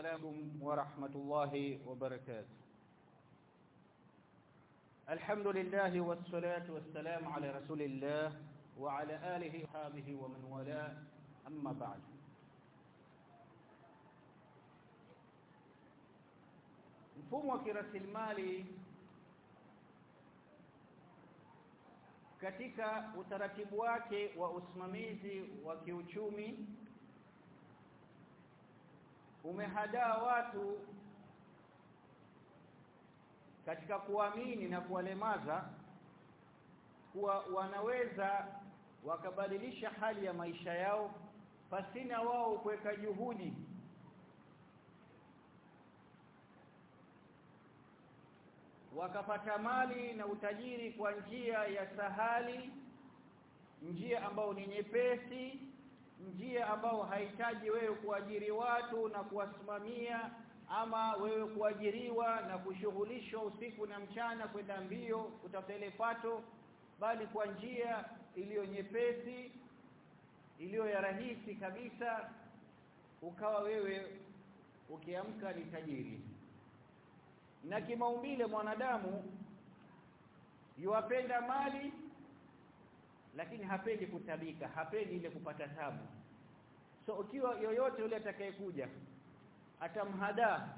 السلام ورحمة الله وبركاته. الحمد لله والصلاة والسلام على رسول الله وعلى آله وصحبه ومن والاه. أما بعد. mfumo wa kirasilimali katika utaratibu wake wa usimamizi wa kiuchumi umehadaa watu katika kuamini na kuwalemaza kuwa wanaweza wakabadilisha hali ya maisha yao pasina wao kuweka juhudi. Wakapata mali na utajiri kwa njia ya sahali njia ambayo ni nyepesi njia ambao haitaji wewe kuajiri watu na kuwasimamia ama wewe kuajiriwa na kushughulishwa usiku na mchana kwenda mbio kutafuta ile pato bali kwa njia iliyo nyepesi iliyo ya rahisi kabisa ukawa wewe ukiamka ni tajiri. Na kimaumbile mwanadamu yuwapenda mali lakini hapendi kutabika hapendi ile kupata tabu. So ukiwa yoyote yule atakayekuja atamhadaa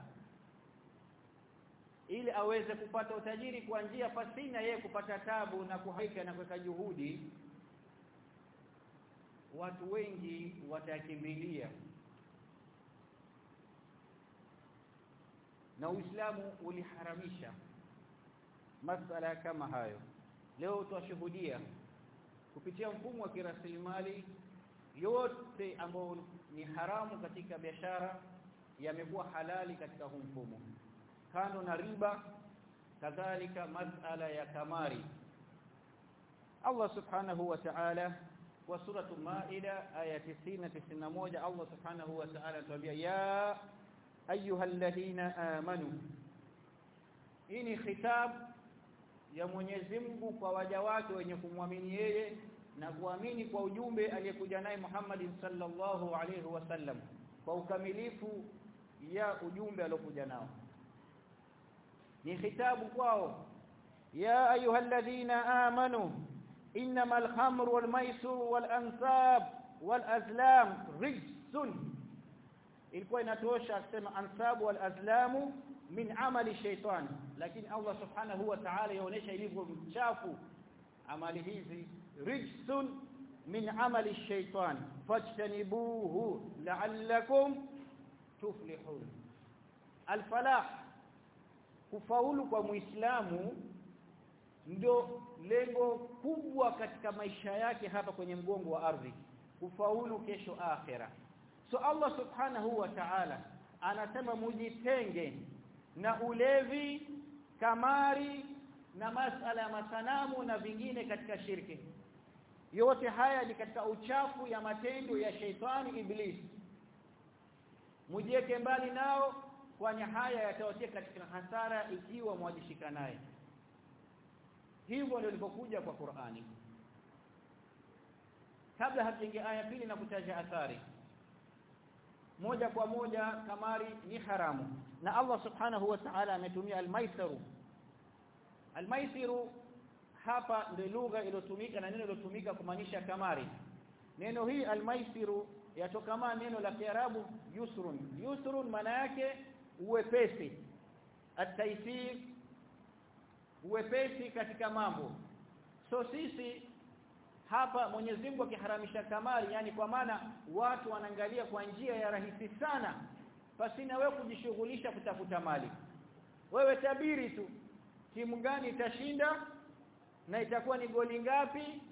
ili aweze kupata utajiri kwa njia pasina yeye kupata tabu na kuhaika na kuweka juhudi watu wengi watakimbilia. Na Uislamu uliharamisha masala kama hayo. Leo tuwashuhudia kupitia mfumo wa kirasilimali yote ambao ni haramu katika biashara yamekuwa halali katika huu mfumo. Kando na riba kadhalika masala ya kamari. Allah subhanahu wa ta'ala kwa suratu maida aya 90 91 Allah subhanahu wa ta'ala anatuambia ya ayyuhalladhina amanu hii ni khitab ya Mwenyezi Mungu kwa waja wake wenye kumwamini yeye na kuamini kwa ujumbe aliyekuja naye Muhammad sallallahu alaihi wasallam kwa ukamilifu ya ujumbe aliokuja nao. Ni khitabu kwao. Ya ayyuhalladhina amanu innamal khamru wal maisur wal ansab wal azlam rijsun ilikuwa inatosha akisema ansabu wal azlamu min amali shaitan lakini Allah subhanahu wa ta'ala yaonesha ilivyo mchafu. Amali hizi rijsun min amali shaitan fajtanibuhu la'allakum tuflihun. Alfalah kufaulu kwa muislamu ndio lengo kubwa katika maisha yake hapa kwenye mgongo wa ardhi. Kufaulu kesho akhera so Allah subhanahu wa ta'ala anasema mujitenge na ulevi kamari na masala ya masanamu na vingine katika shirki. Yote haya ni katika uchafu ya matendo ya sheitani iblis. Mujieke mbali nao kwani haya yatawatia katika hasara ikiwa mwajishika naye. Hivyo ndio lilipokuja kwa Qur'ani. Kabla hatuingia aya pili na kutaja athari moja kwa moja kamari ni haramu. Na Allah subhanahu wa ta'ala ametumia al-maisiru. Al-maisiru hapa ndio lugha iliyotumika na neno lilotumika kumaanisha kamari. Neno hii al-maisiru yatokana neno la Kiarabu yusrun. Yusrun maana yake uwepesi. At-taisir uwepesi katika mambo. So sisi hapa Mwenyezi Mungu akiharamisha kamari yani kwa maana watu wanaangalia kwa njia ya rahisi sana pasina wewe kujishughulisha kutafuta mali. Wewe tabiri tu timu gani itashinda na itakuwa ni goli ngapi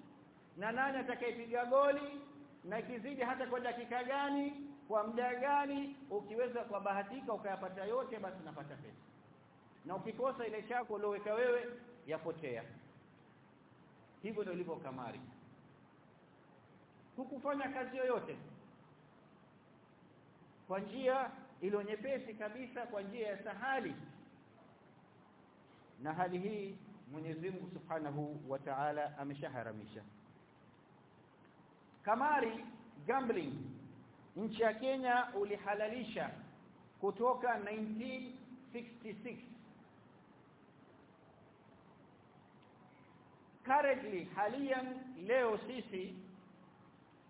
na nani atakayepiga goli na kizidi hata kwa dakika gani kwa muda gani ukiweza kwa bahatika ukayapata yote basi unapata pesa. Na ukikosa ile chako ulioweka wewe yapotea. Hivyo ndio ilivyo kamari hukufanya kazi yoyote. Kwa njia iliyo nyepesi kabisa kwa njia ya sahali. Na hali hii Mwenyezi Mungu Subhanahu wa Ta'ala ameshaharamisha. Kamari gambling. Nchi ya Kenya ulihalalisha kutoka 1966 currently halian leo sisi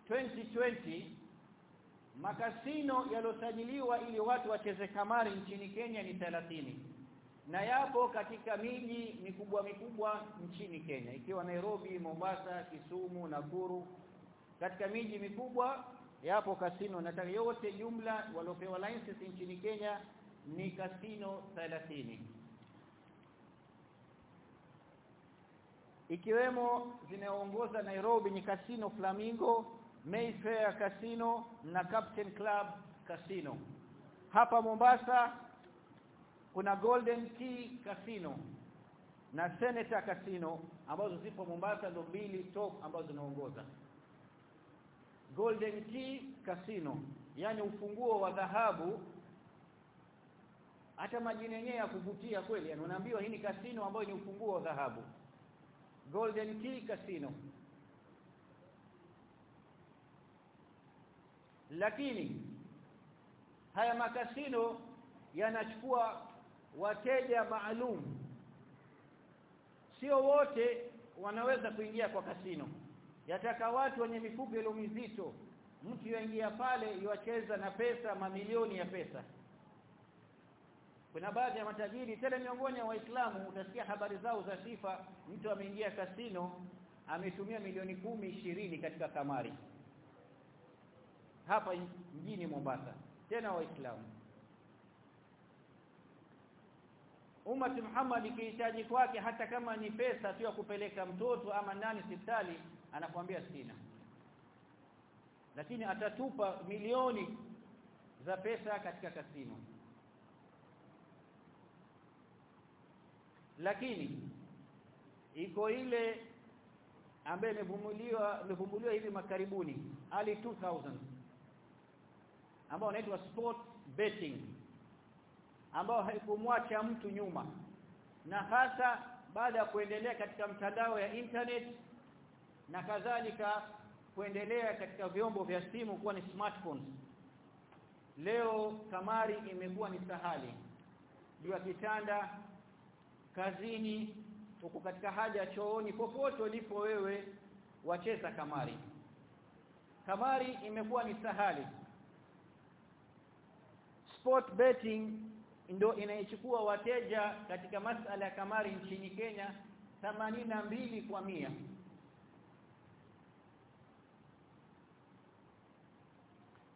2020 makasino yalosajiliwa ili watu wacheze kamari nchini Kenya ni 30 na yapo katika miji mikubwa mikubwa nchini Kenya ikiwa Nairobi, Mombasa, Kisumu, Nakuru. Katika miji mikubwa yapo kasino na yote jumla waliopewa license nchini Kenya ni kasino 30 ikiwemo zinaongoza Nairobi ni kasino Flamingo Mayfair Casino na Captain Club Casino. Hapa Mombasa kuna Golden Key Casino na Senator Casino ambazo zipo Mombasa ndo mbili top ambazo zinaongoza. Golden Key Casino yani ufunguo wa dhahabu. Hata majina yenyewe ya kuvutia kweli yani unaambiwa hii ni casino ambayo ni ufunguo wa dhahabu. Golden Key Casino lakini haya makasino yanachukua wateja maalum. Sio wote wanaweza kuingia kwa kasino. Yataka watu wenye mifugo ile mizito. Mtu yaingia pale yuacheza na pesa mamilioni ya pesa. Kuna baadhi ya matajiri tena miongoni wa waislamu utasikia habari zao za sifa mtu ameingia kasino ametumia milioni kumi ishirini katika kamari hapa mjini Mombasa tena waislamu. Ummat Muhammad ikihitaji kwake hata kama ni pesa tu ya kupeleka mtoto ama nani hospitali anakuambia sina. Lakini atatupa milioni za pesa katika kasino. Lakini iko ile ambaye imevumuliwa imevumbuliwa hivi makaribuni ali 2000 ambao unaitwa sport betting ambao haikumwacha mtu nyuma. Na hasa baada ya kuendelea katika mtandao ya internet na kadhalika kuendelea katika vyombo vya simu kuwa ni smartphones. Leo kamari imekuwa ni sahali. Juu ya kitanda kazini huko katika haja chooni popote ulipo wewe wacheza kamari. Kamari imekuwa ni sahali sport betting ndio inaichukua wateja katika masala ya kamari nchini Kenya mbili kwa mia.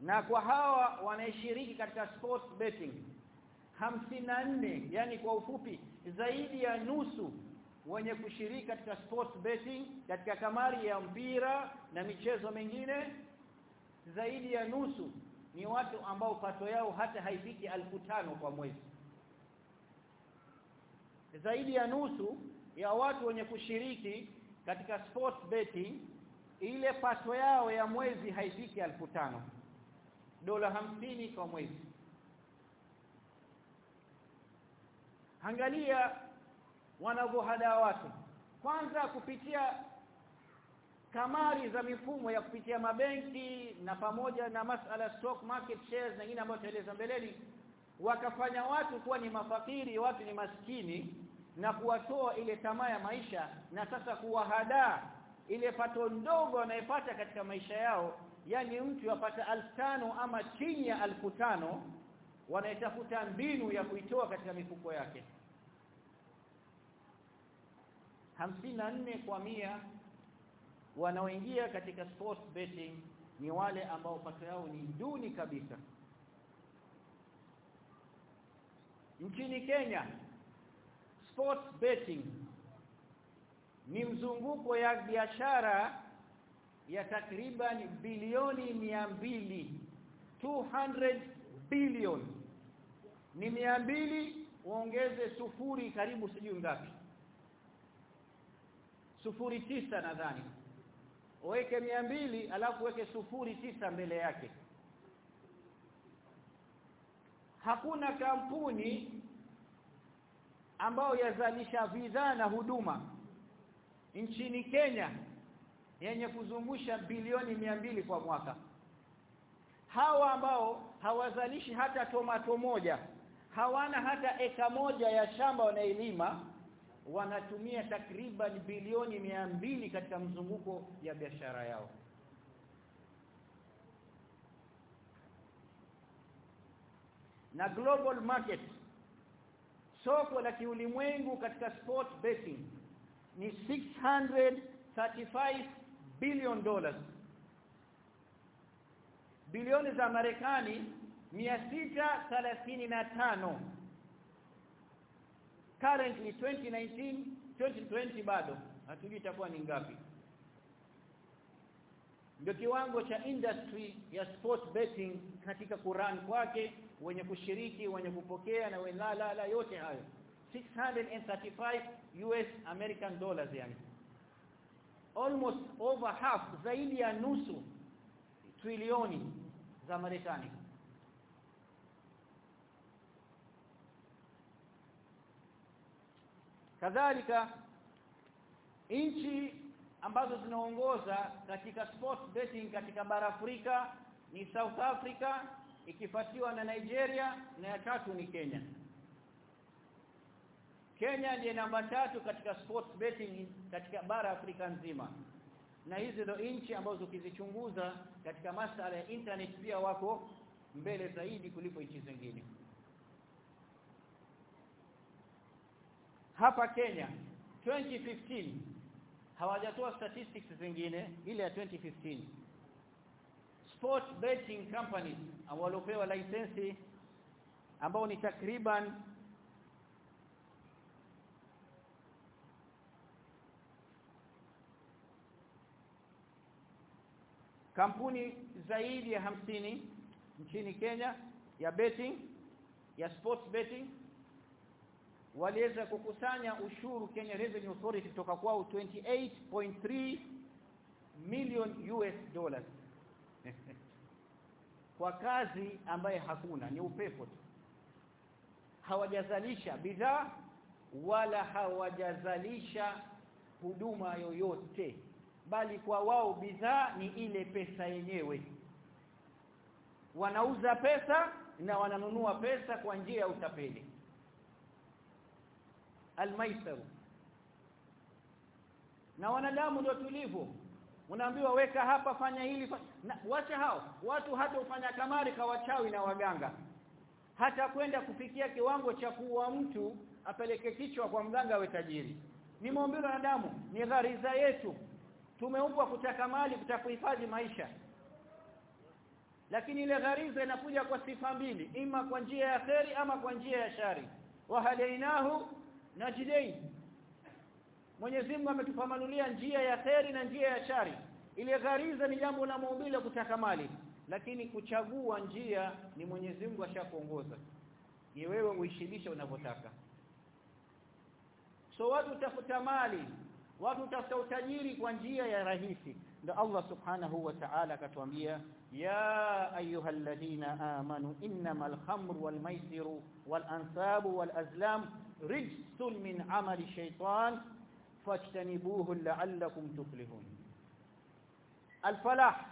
Na kwa hawa wanaishiriki katika sports betting nne yani kwa ufupi zaidi ya nusu wenye kushiriki katika sports betting katika kamari ya mpira na michezo mengine zaidi ya nusu ni watu ambao pato yao hata haifiki tano kwa mwezi. Zaidi ya nusu ya watu wenye kushiriki katika sports betting ile pato yao ya mwezi haifiki tano. Dola hamsini kwa mwezi. Angalia wanavyohadaa watu. Kwanza kupitia kamari za mifumo ya kupitia mabenki na pamoja na masala stock market shares na nyingine ambayo tueleza mbeleni wakafanya watu kuwa ni mafakiri watu ni maskini na kuwatoa ile tamaa ya maisha na sasa kuwahadaa ile pato ndogo anayepata katika maisha yao yani mtu apata tano ama chini ya tano wanaitafuta mbinu ya kuitoa katika mifuko yake. 54 kwa mia wanaoingia katika sports betting ni wale ambao pato yao ni duni kabisa. Nchini Kenya sports betting ni mzunguko ya biashara ya takriban bilioni mbili 200 billion. Ni mbili uongeze sufuri karibu sijui ngapi. Sufuri tisa nadhani uweke mbili alafu weke sufuri tisa mbele yake. Hakuna kampuni ambayo yazalisha bidhaa na huduma nchini Kenya yenye kuzungusha bilioni mbili kwa mwaka. Hawa ambao hawazalishi hata tomato moja hawana hata eka moja ya shamba wanailima wanatumia takriban bilioni mbili katika mzunguko ya biashara yao. Na global market soko la kiulimwengu katika sport betting ni 635 billion dollars. Bilioni za Marekani 635 currently 2019 2020 bado hatujui itakuwa ni ngapi. Ndio kiwango cha industry ya sport betting katika Quran kwake wenye kushiriki wenye kupokea na wenye la la, la yote hayo. 635 US American dollars yani. Almost over half zaidi ya nusu trilioni za Marekani kadhalika nchi ambazo zinaongoza katika sports betting katika bara Afrika ni South Africa ikifuatiwa na Nigeria na ya tatu ni Kenya. Kenya ndiye namba tatu katika sports betting katika bara Afrika nzima. Na hizi ndo nchi ambazo ukizichunguza katika masuala ya internet pia wako mbele zaidi kuliko nchi zingine hapa Kenya 2015 hawajatoa statistics zingine ile ya 2015 sport betting companies waliopewa license ambao ni takriban kampuni zaidi ya hamsini nchini Kenya ya betting ya sports betting waliweza kukusanya ushuru Kenya Revenue Authority kutoka kwao 28.3 million US dollars. Kwa kazi ambaye hakuna ni upepo tu. Hawajazalisha bidhaa wala hawajazalisha huduma yoyote bali kwa wao bidhaa ni ile pesa yenyewe. Wanauza pesa na wananunua pesa kwa njia ya utapeli almaisar na wanadamu ndio tulivu. Unaambiwa weka hapa fanya hili wacha hao. Watu hata ufanya kamari kawachawi na waganga. Hata kwenda kufikia kiwango cha kuwa mtu apeleke kichwa kwa mganga awe tajiri. Ni maumbile ya damu ni ghariza yetu. Tumeumbwa kutaka mali kutaka kuhifadhi maisha. Lakini ile ghariza inakuja kwa sifa mbili. Ima kwa njia ya kheri ama kwa njia ya shari. Wa hadainahu jidei. Mwenyezi Mungu ametupamanulia njia ya kheri na njia ya shari. Ile ghariza ni jambo la maumbile kutaka mali. Lakini kuchagua njia ni Mwenyezi Mungu ashakuongoza. Ni wewe uishibisha unavyotaka. So watu tafuta mali. Watu tafuta utajiri kwa njia ya rahisi ndio Allah subhanahu wa ta'ala akatuambia ya ayyuhalladhina amanu innamal khamru wal maisiru wal ansabu wal azlam rijsun min amali shaytan fajtanibuhu la'allakum tuflihun. Alfalah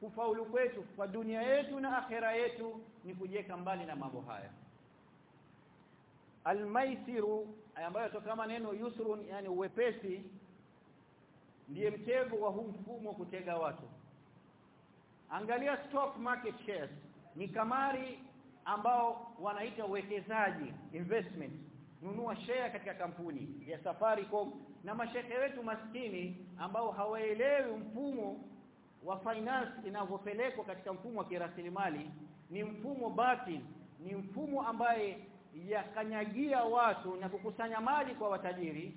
kufaulu kwetu kwa dunia yetu na akhera yetu ni kujeka mbali na mambo haya. Almaisiru ambayo kama neno yusrun yani uwepesi ndiye mtego wa huu mfumo wa kutega watu. Angalia stock market shares. Ni kamari ambao wanaita uwekezaji investment. Nunua share katika kampuni ya Safaricom na mashehe wetu maskini ambao hawaelewi mfumo wa finance inavyopelekwa katika mfumo wa kirasilimali. Ni mfumo batil. Ni mfumo ambaye yakanyagia watu na kukusanya mali kwa watajiri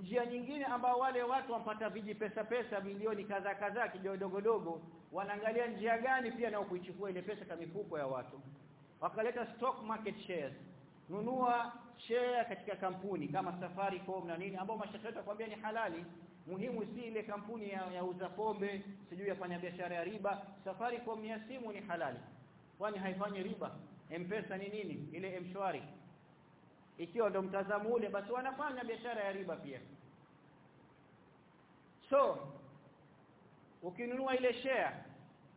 njia nyingine ambao wale watu wapata viji pesa pesa milioni kadha kadha kidogo dogo wanaangalia njia gani pia na kuichukua ile pesa kwa mifuko ya watu. Wakaleta stock market shares. Nunua share katika kampuni kama Safaricom na nini ambao mashaka kwambia ni halali. Muhimu si ile kampuni ya, ya uza pombe sijui yafanya biashara ya riba. Safaricom ya simu ni halali. Kwani haifanyi riba? Mpesa ni nini? Ile mshwari ikiwa ndo mtazamo ule basi wanafanya biashara ya riba pia. So ukinunua ile share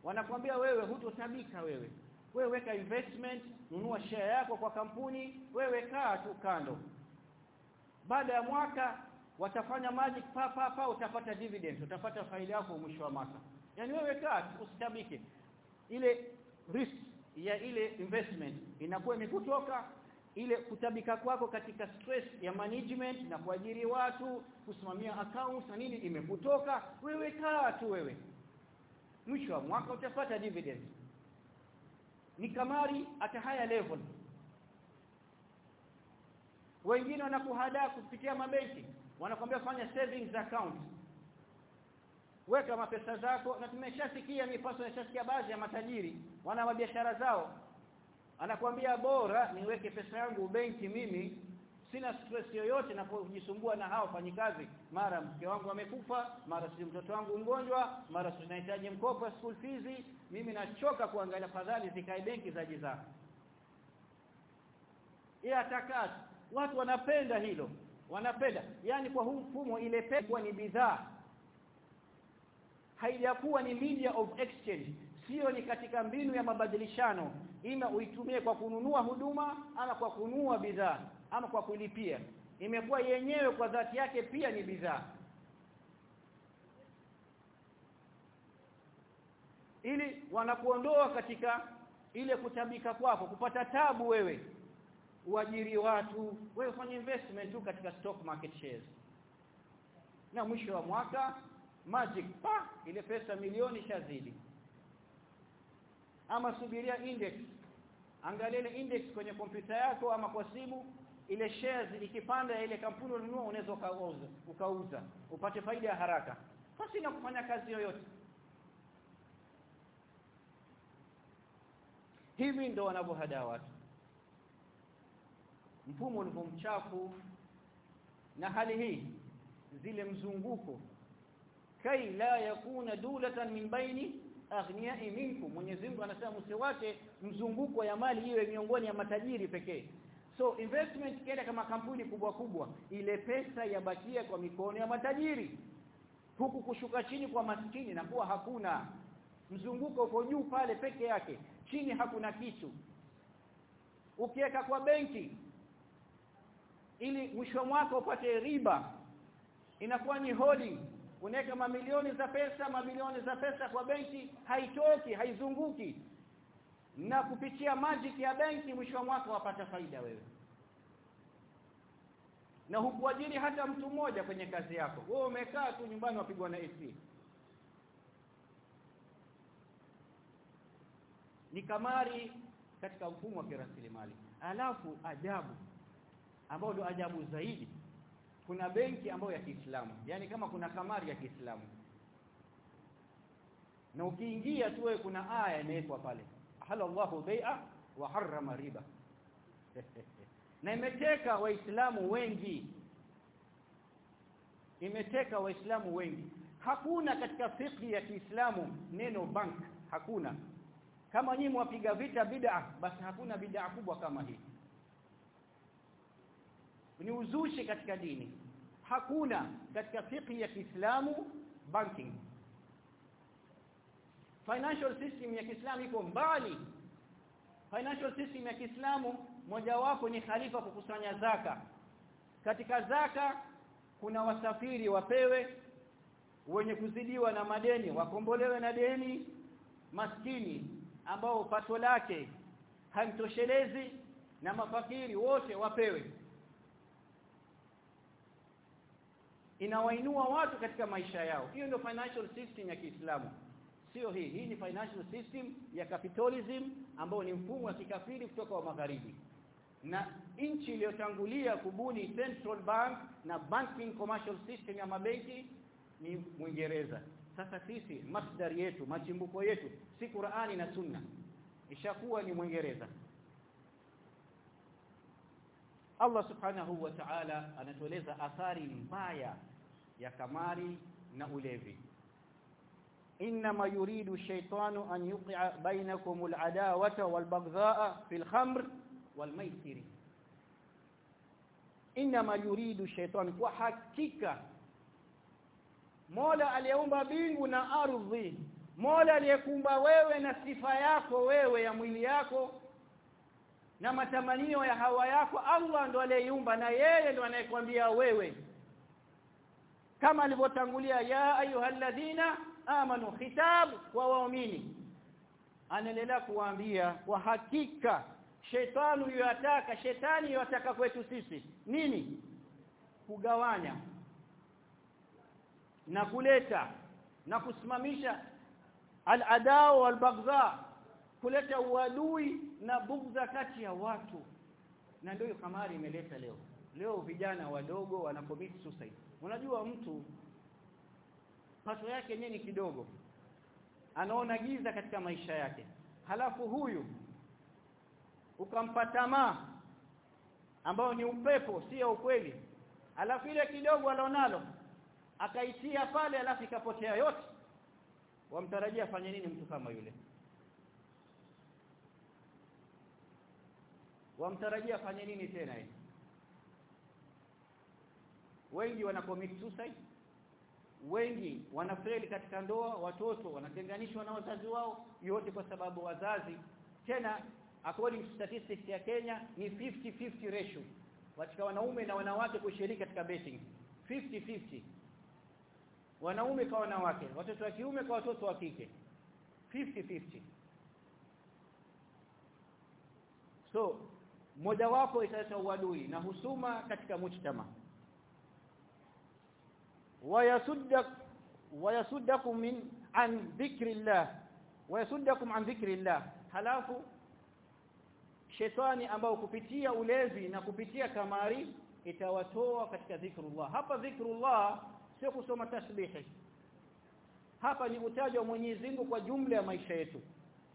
wanakuambia wewe hutotabika wewe. Wewe weka investment nunua share yako kwa kampuni wewe kaa tu kando. Baada ya mwaka watafanya magic pa pa pa utapata dividend utapata faida yako mwisho wa mwaka. Yani wewe kaa usitabike ile risk ya ile investment inakuwa imekutoka ile kutabika kwako katika stress ya management na kuajiri watu kusimamia accounts na nini imekutoka. Wewe kaa tu wewe. Mwisho wa mwaka utapata dividend. Ni kamari at higher level. Wengine wanakuhadaa kupitia mabenki wanakwambia fanya savings account. Weka mapesa zako na tumeshasikia mipaso ya baadhi ya matajiri wana biashara zao anakwambia bora niweke pesa yangu benki mimi. Sina stress yoyote na kujisumbua na hao fanyikazi mara mke wangu amekufa mara si mtoto wangu mgonjwa mara tunahitaji mkopo wa school fees. Mimi nachoka kuangalia fadhali zikae benki za jizaa. Ya takat watu wanapenda hilo. Wanapenda. Yani kwa huu mfumo ile pesa ni bidhaa. Haijakuwa ni media of exchange sio ni katika mbinu ya mabadilishano. Ima uitumie kwa kununua huduma ama kwa kununua bidhaa ama kwa kulipia. Imekuwa yenyewe kwa dhati yake pia ni bidhaa. Ili wanakuondoa katika ile kutabika kwako kupata tabu wewe. Uajiri watu wewe fanya investment tu katika stock market shares. Na mwisho wa mwaka magic pa ile pesa milioni shazidi ama subiria index. Angalia ile index kwenye kompyuta yako ama kwa simu ile shares ikipanda ile kampuni unanunua unaweza ukauza ukauza upate faida ya haraka. Basi na kufanya kazi yoyote. Hivi ndo wanavyohadaa watu. Mfumo ulivyo mchafu. Na hali hii zile mzunguko. Kai la yakuna dulatan min baini aghniyai minkum Mwenyezi Mungu anasema msiwache mzunguko ya mali iwe miongoni ya matajiri pekee. So investment kenda kama kampuni kubwa kubwa ile pesa yabakia kwa mikono ya matajiri. Huku kushuka chini kwa maskini na kuwa hakuna. Mzunguko uko juu pale peke yake chini hakuna kitu. Ukiweka kwa benki ili mwisho mwaka upate riba inakuwa ni holding unaweka mamilioni za pesa mamilioni za pesa kwa benki haitoki haizunguki. Na kupitia magic ya benki mwisho wa mwaka wapata faida wewe. Na hukuajiri hata mtu mmoja kwenye kazi yako. Wewe umekaa tu nyumbani wapigwa na AC. Ni kamari katika mfumo wa kirasilimali. Alafu ajabu ambao ndio ajabu zaidi kuna benki ambayo ya Kiislamu yani kama kuna kamari ya Kiislamu. Na ukiingia tu kuna aya imewekwa pale halallahu bai'a wa harrama riba. Na imeteka waislamu wengi. Imeteka waislamu wengi. Hakuna katika fikhi ya Kiislamu neno bank hakuna. Kama nyinyi mwapiga vita bid'a basi hakuna bid'a kubwa kama hii ni uzushi katika dini. Hakuna katika fiqh ya Kiislamu banking. Financial system ya Kiislamu iko mbali. Financial system ya Kiislamu mojawapo ni khalifa kukusanya zaka. Katika zaka kuna wasafiri wapewe wenye kuzidiwa na madeni wakombolewe na deni maskini ambao pato lake hamtoshelezi na mafakiri wote wapewe inawainua watu katika maisha yao. Hiyo ndio financial system ya Kiislamu. Sio hii. Hii ni financial system ya capitalism ambao ni mfumo wa kikafiri kutoka wa magharibi. Na nchi iliyotangulia kubuni central bank na banking commercial system ya mabenki ni Mwingereza. Sasa sisi masdari yetu machimbuko yetu si Qur'ani na Sunna. Ishakuwa ni Mwingereza Allah subhanahu wa ta'ala anatueleza athari mbaya ya kamari na ulevi. Inma yuridu shaytanu an yuqi'a bainakum al-adawata wal-baghdha'a fil khamr wal-maisir inma yuridu shaytanu kwa hakika Mola aliyeumba bingu na ardhi Mola aliyekumba wewe na sifa yako wewe ya mwili yako na matamanio ya hawa yako Allah ndo aliyeiumba na yeye ndo anayekwambia wewe. Kama alivyotangulia ya ayyuhalladhina amanu khitab wa waumini. Anaendelea kuwaambia kwa hakika shetani yataka shetani yataka kwetu sisi. Nini? Kugawanya na kuleta na kusimamisha al-adaa wal-baghdha kuleta uadui na bugdha kati ya watu. Na ndio kamari imeleta leo. Leo vijana wadogo wana suicide. Unajua mtu pato yake nini kidogo? Anaona giza katika maisha yake. Halafu huyu ukampa tamaa ambao ni upepo sio ukweli. Alafu ile kidogo alionalo akaitia pale alafu ikapotea yote. Wamtarajia afanye nini mtu kama yule wamtarajia afanye nini tena yeye wengi wana commit suicide. Wengi wanafeli katika ndoa watoto wanatenganishwa na wazazi wao yote kwa sababu wazazi. Tena according to statistics ya Kenya ni 50-50 ratio katika wanaume na wanawake kushiriki katika betting. 50-50 wanaume kwa wanawake watoto wa kiume kwa watoto wa kike. 50-50 so moja wapo italeta uadui na husuma katika mujtama. Wayasuddak wayasuddakum min an dhikrillah. Wayasuddakum an dhikrillah. Halafu shetani ambao kupitia ulezi na kupitia kamari itawatoa katika dhikrullah. Hapa dhikrullah sio kusoma tasbihi. Hapa ni utajwa Mwenyezi Mungu kwa jumla ya maisha yetu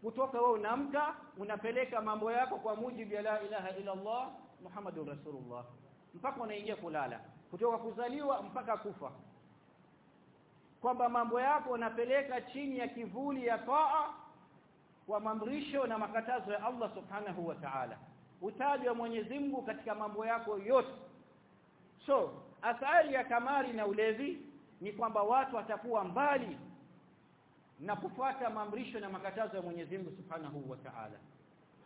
kutoka wewe unamka unapeleka mambo yako kwa mujibu ya la ilaha illa Allah Muhammadur Rasulullah. Mpaka unaingia kulala. Kutoka kuzaliwa mpaka kufa. Kwamba mambo yako unapeleka chini ya kivuli ya taa kwa mamrisho na makatazo ya Allah Subhanahu wa Ta'ala. Utajwa Mwenyezi Mungu katika mambo yako yote. So athari ya kamari na ulevi ni kwamba watu watakuwa mbali na kufuata maamrisho na makatazo ya Mwenyezi Mungu Subhanahu wa Ta'ala.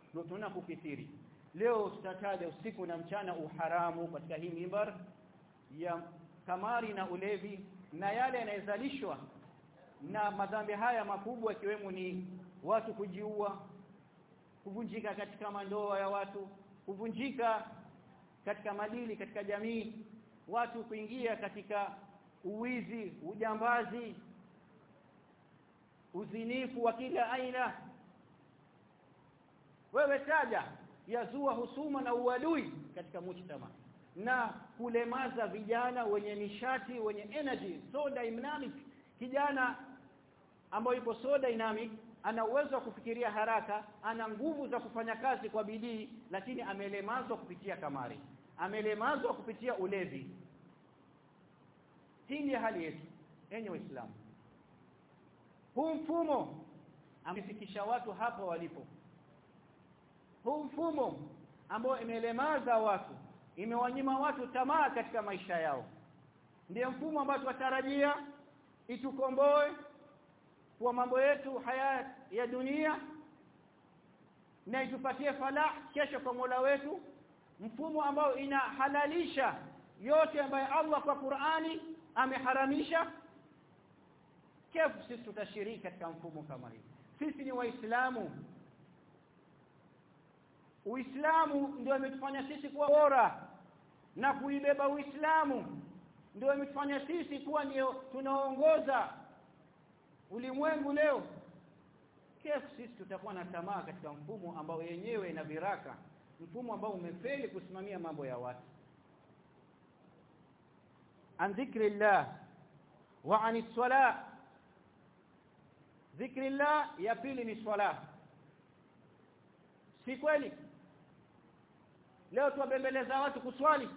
Ndio tunaona kukithiri. Leo tutataja usiku na mchana uharamu katika hii mimbar ya kamari na ulevi na yale yanayozalishwa na madhambi haya makubwa ikiwemo ni watu kujiua kuvunjika katika mandoa ya watu kuvunjika katika madili katika jamii watu kuingia katika uwizi ujambazi uzinifu wa kila aina. Wewe taja yazua husuma na uadui katika mujtama. Na kulemaza vijana wenye nishati wenye energy so dynamic. Kijana ambaye yupo so dynamic ana uwezo wa kufikiria haraka ana nguvu za kufanya kazi kwa bidii lakini amelemazwa kupitia kamari. Amelemazwa kupitia ulevi. Hii ni hali yetu. Enye waislamu huu mfumo amefikisha watu hapo walipo. huu mfumo ambao imelemaza watu imewanyima watu tamaa katika maisha yao. Ndiyo mfumo ambao tunatarajia itukomboe kwa mambo yetu haya ya dunia na itupatie falah kesho kwa Mola wetu. Mfumo ambao inahalalisha yote ambayo Allah kwa Qur'ani ameharamisha kefu sisi tutashiriki katika mfumo kama hii. Sisi ni waislamu. Uislamu ndio umetufanya sisi kuwa bora na kuibeba Uislamu. Ndio umetufanya sisi kuwa ndio tunaongoza ulimwengu leo. Kefu sisi tutakuwa na tamaa katika mfumo ambao yenyewe na viraka. Mfumo ambao umefeli kusimamia mambo ya watu. An dhikrillah wa anis salah dhikrillah ya pili ni swala. Si kweli? Leo tuwabembeleza watu kuswali.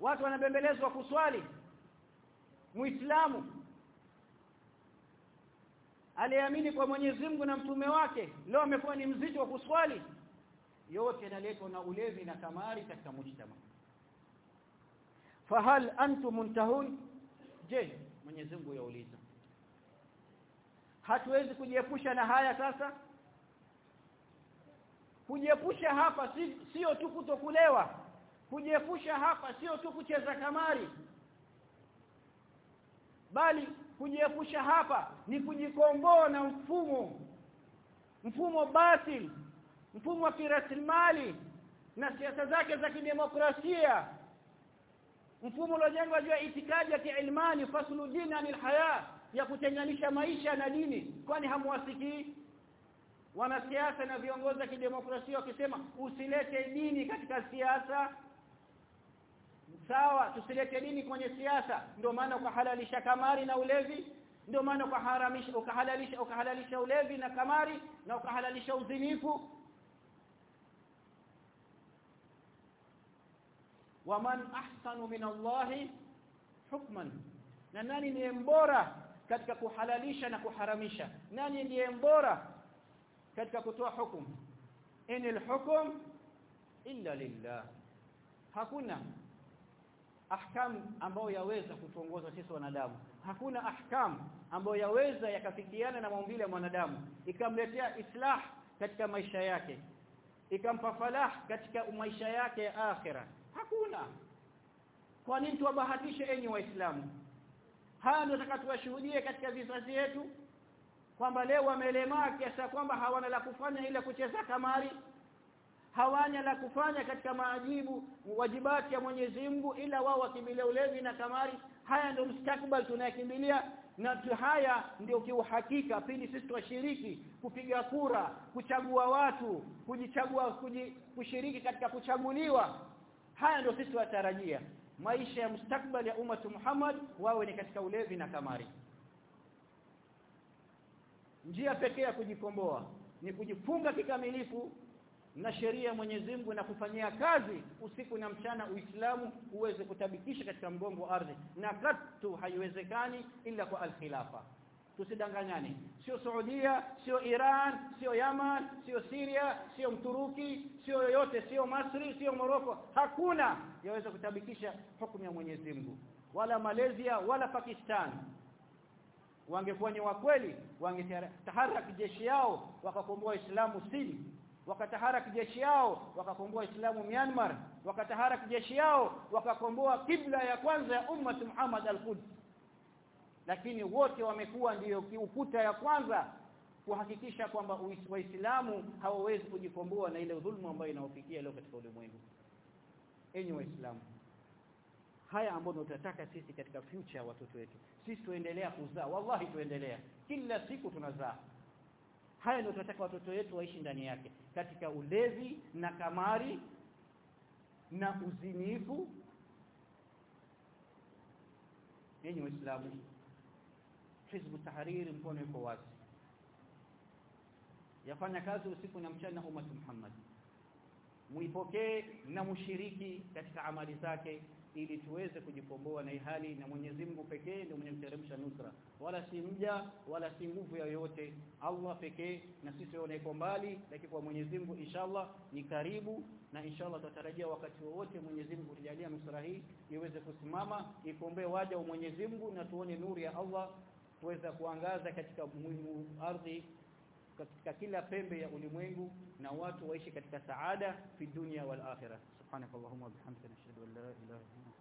Watu wanabembelezwa kuswali. Muislamu aliamini kwa Mwenyezi Mungu na mtume wake leo amekuwa ni mzito wa kuswali yote yanaletwa na ulevi na kamari katika mujtama. Fahal antum muntahun? Je Mwenyezi Mungu yauliza. Hatuwezi kujiepusha na haya sasa? Kujiepusha hapa sio tu kutokulewa. Kujiepusha hapa sio tu kucheza kamari. Bali kujiepusha hapa ni kujikomboa na mfumo. Mfumo batil. Mfumo wa kirasilimali na siasa zake za kidemokrasia mfumo uliojengwa juu ya itikadi ya kiilmani faslu dini anil haya ya kutenganisha maisha na dini. Kwani hamwasikii wanasiasa na viongozi wa kidemokrasia wakisema usilete dini katika siasa. Sawa tusilete dini kwenye siasa. Ndio maana ukahalalisha kamari na ulevi. Ndio maana ukaharamisha ukahalalisha ukahalalisha ulevi na kamari na ukahalalisha uzinifu waman ahsanu min Allahi hukman. Na nani ni mbora katika kuhalalisha na kuharamisha? Nani ndiye mbora katika kutoa hukumu inil hukum illa lillah. Hakuna ahkam ambayo yaweza kutuongoza sisi wanadamu. Hakuna ahkam ambayo yaweza yakafikiana na maumbile ya mwanadamu. Ikamletea islah katika maisha yake. Ikampa falah katika maisha yake ya akhira hakuna. Kwa nini tuwabahatishe enyi waislamu? Haya ndio tutakatuwashuhudie katika vizazi yetu kwamba leo wamelemaa kiasi kwamba hawana la kufanya ila kucheza kamari. Hawana la kufanya katika maajibu wajibati ya Mwenyezi Mungu ila wao wakimbilia ulevi na kamari. Haya ndio mustakbal tunayakimbilia na haya ndio kiuhakika pindi sisi tuwashiriki kupiga kura kuchagua watu kujichagua kuji, kushiriki katika kuchaguliwa haya ndio sisi watarajia maisha ya mustakbali ya umma Muhammad wawe ni katika ulevi na kamari. Njia pekee ya kujikomboa ni kujifunga kikamilifu na sheria ya Mwenyezi Mungu na kufanyia kazi usiku na mchana Uislamu uweze kutabikisha katika mgongo wa ardhi. Na katu haiwezekani ila kwa al-khilafa tusidanganyane. Sio Saudia sio Iran sio Yaman sio Syria sio Mturuki sio yoyote sio Masri sio Morocco. Hakuna yaweza kutabikisha hukumu ya Mwenyezi Mungu. Wala Malaysia wala Pakistan. Wangekuwa ni wa kweli wangetaharaki jeshi yao wakakomboa Islamu sini wakataharaki jeshi yao wakakomboa Islamu Myanmar. Wakataharaki jeshi yao wakakomboa kibla ya kwanza ya umma Muhammad al-Quds lakini wote wamekuwa ndiyo kiukuta ya kwanza kuhakikisha kwamba waislamu hawawezi kujikomboa na ile dhulma ambayo inaofikia leo katika ulimwengu. Enyi waislamu haya ambayo tunataka sisi katika future ya watoto wetu sisi tuendelea kuzaa. Wallahi tuendelea. Kila siku tunazaa. Haya ndio tunataka watoto wetu waishi ndani yake katika ulezi na kamari na uzinifu. Yenye waislamu hizbu tahariri mkono uko wazi. Yafanya kazi usiku na mchana umma Muhammad. Muipokee na mushiriki katika amali zake ili tuweze kujikomboa na hali na Mwenyezi Mungu pekee ndio mwenye kuteremsha nusra. Wala si mja wala si nguvu yoyote. Allah pekee na sisi iko mbali lakini kwa Mwenyezi Mungu inshallah ni karibu na inshallah tutarajia wakati wowote Mwenyezi Mungu tujalia nusra hii iweze kusimama ikombe waja wa Mwenyezi Mungu na tuone nuru ya Allah tuweza kuangaza katika ardhi katika kila pembe ya ulimwengu na watu waishi katika saada fi dunya wal akhirah. Subhanakallahumma wa bihamdika nashhadu an la ilaha illa